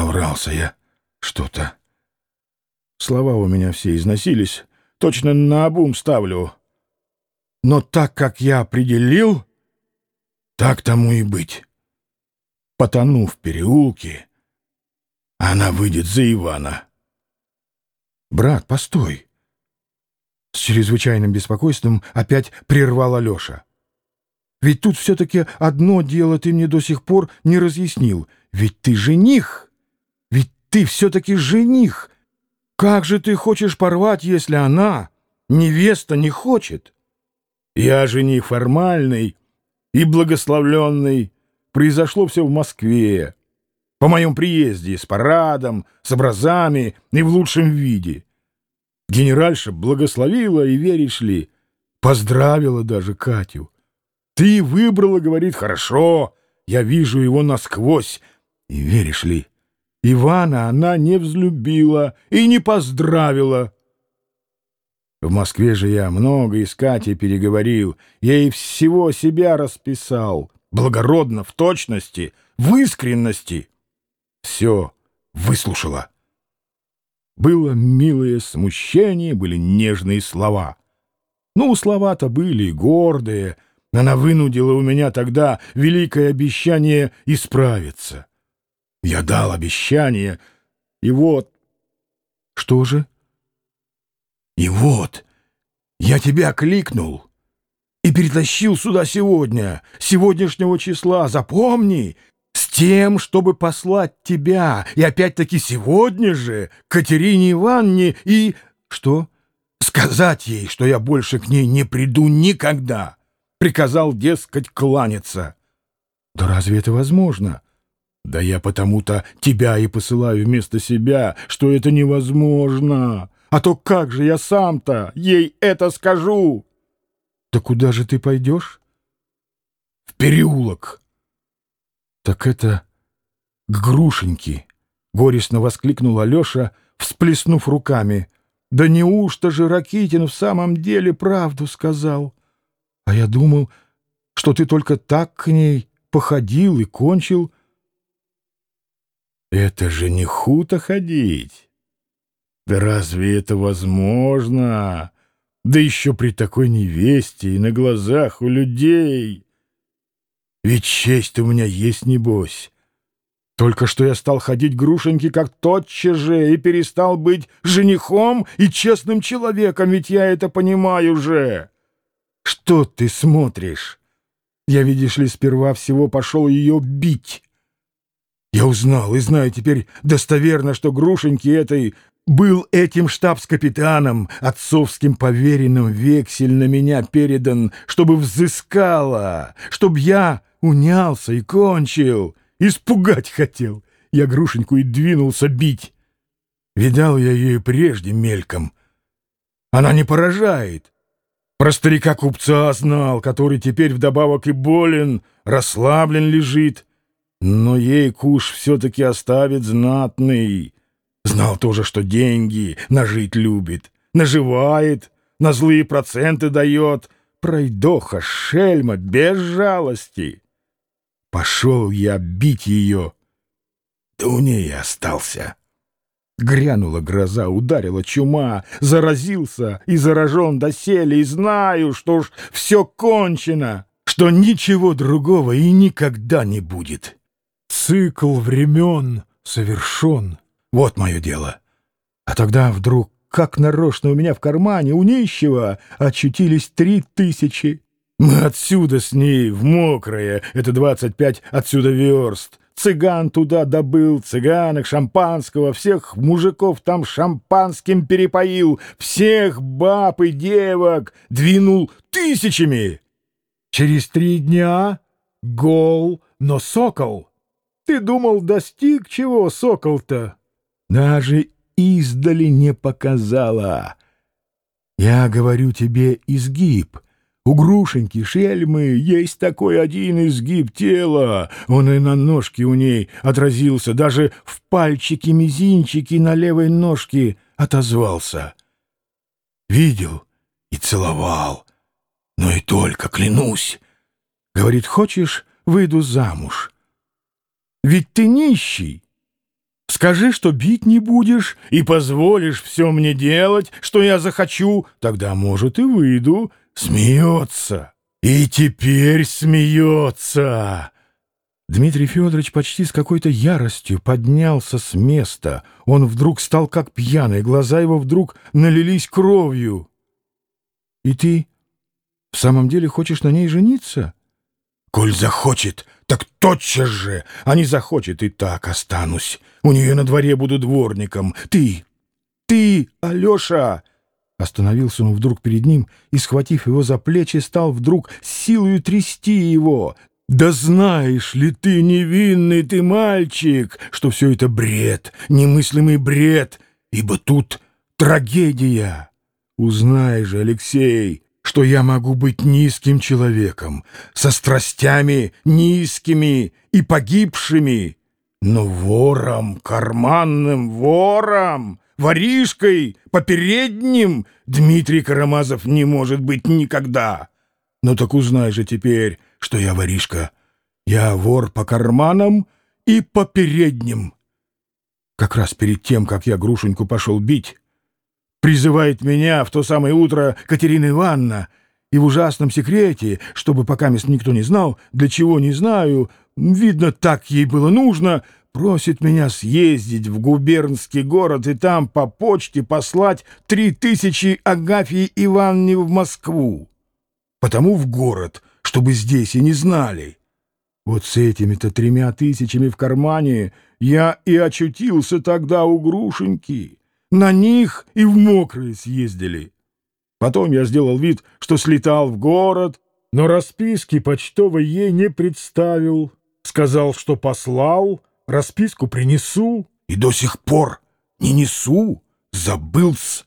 Разобрался я что-то. Слова у меня все износились. Точно на обум ставлю. Но так, как я определил, так тому и быть. Потону в переулке, она выйдет за Ивана. «Брат, постой!» С чрезвычайным беспокойством опять прервал Алеша. «Ведь тут все-таки одно дело ты мне до сих пор не разъяснил. Ведь ты жених! Ты все-таки жених! Как же ты хочешь порвать, если она, невеста, не хочет?» «Я жених формальный и благословленный. Произошло все в Москве. По моем приезде, с парадом, с образами и в лучшем виде. Генеральша благословила и, веришь ли, поздравила даже Катю. Ты выбрала, говорит, хорошо, я вижу его насквозь. И веришь ли, Ивана она не взлюбила и не поздравила. В Москве же я много и с Катей переговорил, ей всего себя расписал, благородно, в точности, в искренности все выслушала. Было милое смущение, были нежные слова. Ну, слова-то были гордые. Она вынудила у меня тогда великое обещание исправиться. Я дал обещание, и вот... Что же? И вот, я тебя кликнул и перетащил сюда сегодня, сегодняшнего числа. Запомни, тем, чтобы послать тебя, и опять-таки сегодня же, Катерине Ивановне, и... Что? Сказать ей, что я больше к ней не приду никогда. Приказал, дескать, кланяться. Да разве это возможно? Да я потому-то тебя и посылаю вместо себя, что это невозможно. А то как же я сам-то ей это скажу? Да куда же ты пойдешь? В переулок. «Так это к Грушеньке!» — горестно воскликнул Алеша, всплеснув руками. «Да неужто же Ракитин в самом деле правду сказал? А я думал, что ты только так к ней походил и кончил». «Это же не хуто ходить! Да разве это возможно? Да еще при такой невесте и на глазах у людей!» Ведь честь у меня есть, небось. Только что я стал ходить грушеньки, как тотчас же, и перестал быть женихом и честным человеком, ведь я это понимаю же. Что ты смотришь? Я, видишь ли, сперва всего пошел ее бить. Я узнал и знаю теперь достоверно, что грушеньки этой был этим штабс-капитаном, отцовским поверенным вексель на меня передан, чтобы взыскала, чтобы я унялся и кончил. Испугать хотел. Я грушеньку и двинулся бить. Видал я ее прежде мельком. Она не поражает. Про старика-купца знал, который теперь вдобавок и болен, расслаблен лежит. Но ей куш все-таки оставит знатный. Знал тоже, что деньги нажить любит, наживает, на злые проценты дает. Пройдоха, шельма, без жалости. Пошел я бить ее. Да у ней остался. Грянула гроза, ударила чума, заразился и заражен доселе, и знаю, что уж все кончено, что ничего другого и никогда не будет. Цикл времен совершен. Вот мое дело. А тогда вдруг, как нарочно у меня в кармане, у нищего очутились три тысячи. Мы отсюда с ней, в мокрое, это двадцать пять отсюда верст. Цыган туда добыл, цыганок, шампанского, всех мужиков там шампанским перепоил, всех баб и девок двинул тысячами. Через три дня гол, но сокол. Ты думал, достиг чего сокол-то? Даже издали не показала. Я говорю тебе изгиб — у грушеньки, шельмы, есть такой один изгиб тела. Он и на ножке у ней отразился, даже в пальчики-мизинчики на левой ножке отозвался. Видел и целовал, но и только, клянусь. Говорит, хочешь, выйду замуж? Ведь ты нищий. Скажи, что бить не будешь и позволишь все мне делать, что я захочу, тогда, может, и выйду. Смеется. И теперь смеется. Дмитрий Федорович почти с какой-то яростью поднялся с места. Он вдруг стал как пьяный, глаза его вдруг налились кровью. — И ты в самом деле хочешь на ней жениться? — Коль захочет, так тотчас же, а не захочет, и так останусь. У нее на дворе буду дворником. Ты, ты, Алеша! Остановился он вдруг перед ним и, схватив его за плечи, стал вдруг силою трясти его. «Да знаешь ли ты, невинный ты мальчик, что все это бред, немыслимый бред, ибо тут трагедия. Узнай же, Алексей, что я могу быть низким человеком, со страстями низкими и погибшими, но вором, карманным вором, воришкой, попередним Дмитрий Карамазов не может быть никогда. Ну так узнай же теперь, что я воришка. Я вор по карманам и по передним. Как раз перед тем, как я Грушеньку пошел бить, призывает меня в то самое утро Катерина Ивановна, и в ужасном секрете, чтобы пока никто не знал, для чего не знаю, видно, так ей было нужно, просит меня съездить в губернский город и там по почте послать три тысячи Агафьи Ивановне в Москву. Потому в город, чтобы здесь и не знали. Вот с этими-то тремя тысячами в кармане я и очутился тогда у Грушеньки. На них и в мокрые съездили. Потом я сделал вид, что слетал в город, но расписки почтовой ей не представил. Сказал, что послал, расписку принесу, и до сих пор не несу, забылся.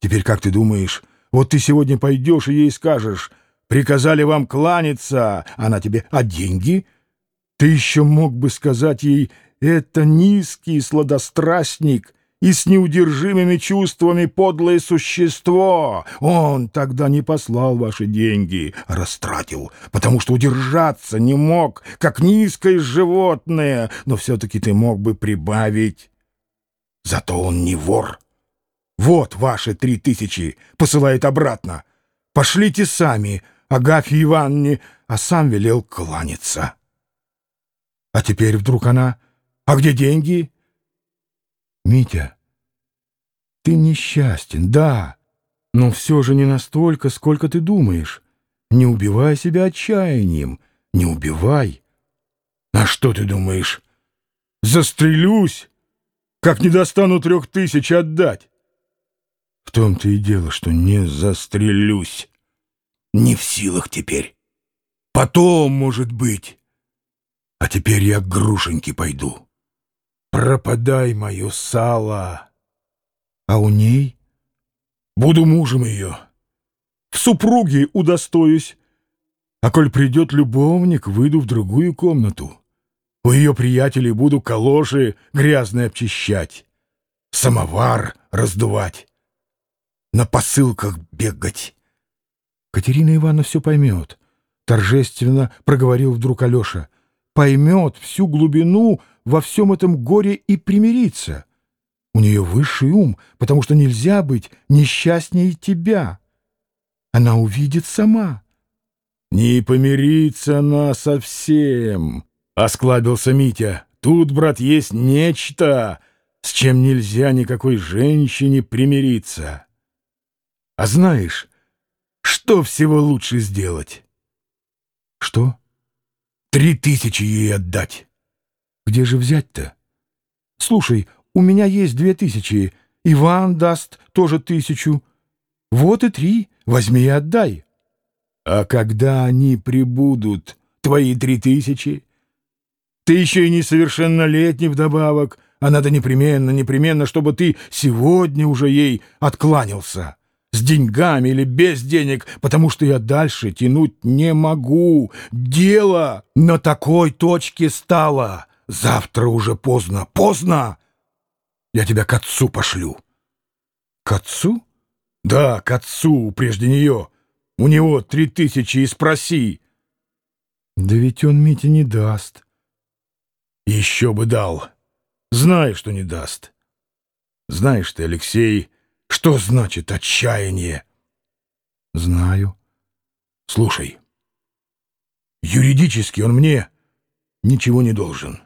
Теперь как ты думаешь, вот ты сегодня пойдешь и ей скажешь, приказали вам кланяться, она тебе, а деньги? Ты еще мог бы сказать ей, это низкий сладострастник и с неудержимыми чувствами подлое существо. Он тогда не послал ваши деньги, а растратил, потому что удержаться не мог, как низкое животное, но все-таки ты мог бы прибавить. Зато он не вор. Вот ваши три тысячи, посылает обратно. Пошлите сами, Агафье Ивановне, а сам велел кланяться. А теперь вдруг она... А где деньги? Митя, ты несчастен, да, но все же не настолько, сколько ты думаешь. Не убивай себя отчаянием, не убивай. А что ты думаешь? Застрелюсь, как не достану трех тысяч отдать. В том-то и дело, что не застрелюсь. Не в силах теперь. Потом, может быть. А теперь я к грушеньке пойду. Пропадай мое сало. А у ней? Буду мужем ее. В супруге удостоюсь. А коль придет любовник, выйду в другую комнату. У ее приятелей буду калоши грязные обчищать, самовар раздувать на посылках бегать. Катерина Ивановна все поймет, — торжественно проговорил вдруг Алеша. Поймет всю глубину во всем этом горе и примирится. У нее высший ум, потому что нельзя быть несчастнее тебя. Она увидит сама. «Не помирится она совсем», — осклабился Митя. «Тут, брат, есть нечто, с чем нельзя никакой женщине примириться». А знаешь, что всего лучше сделать? Что? Три тысячи ей отдать. Где же взять-то? Слушай, у меня есть две тысячи. Иван даст тоже тысячу. Вот и три. Возьми и отдай. А когда они прибудут, твои три тысячи? Ты еще и несовершеннолетний вдобавок, а надо непременно, непременно, чтобы ты сегодня уже ей откланялся с деньгами или без денег, потому что я дальше тянуть не могу. Дело на такой точке стало. Завтра уже поздно. Поздно! Я тебя к отцу пошлю. К отцу? Да, к отцу, прежде нее. У него три тысячи и спроси. Да ведь он Мите не даст. Еще бы дал. Знаю, что не даст. Знаешь ты, Алексей, что значит отчаяние? Знаю. Слушай, юридически он мне ничего не должен.